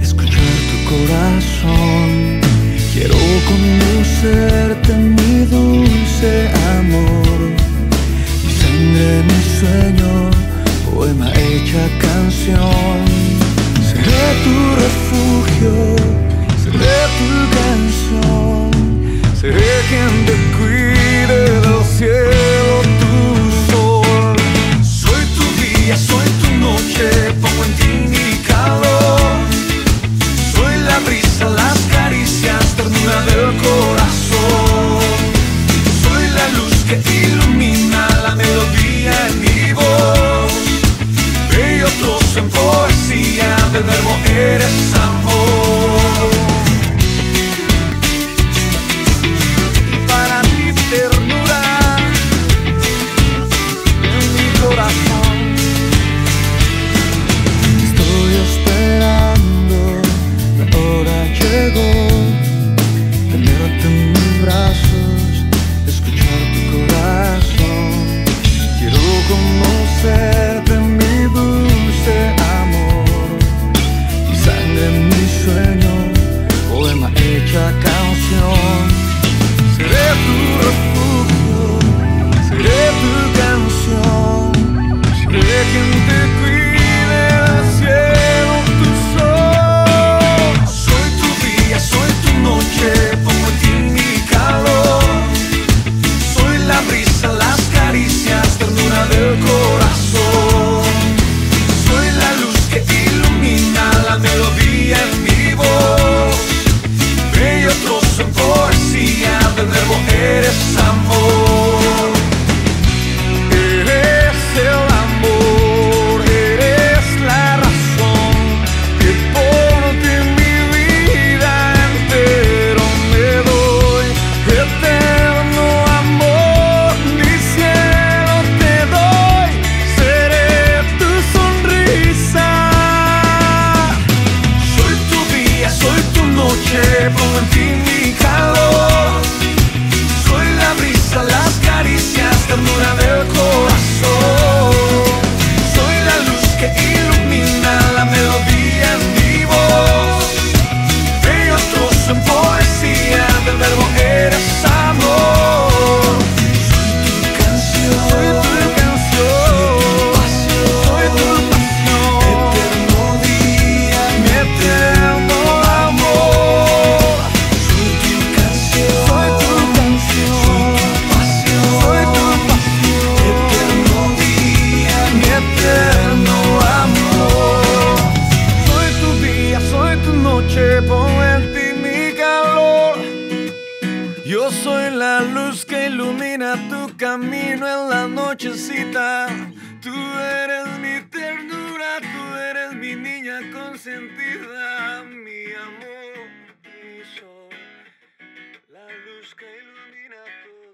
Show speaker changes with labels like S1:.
S1: escuchar tu corazón. Quiero conocerte mi dulce. eres la luz que ilumina tu camino en la nochecita. Tú eres mi ternura, tú eres mi niña consentida, mi amor, mi sol, la luz que ilumina tu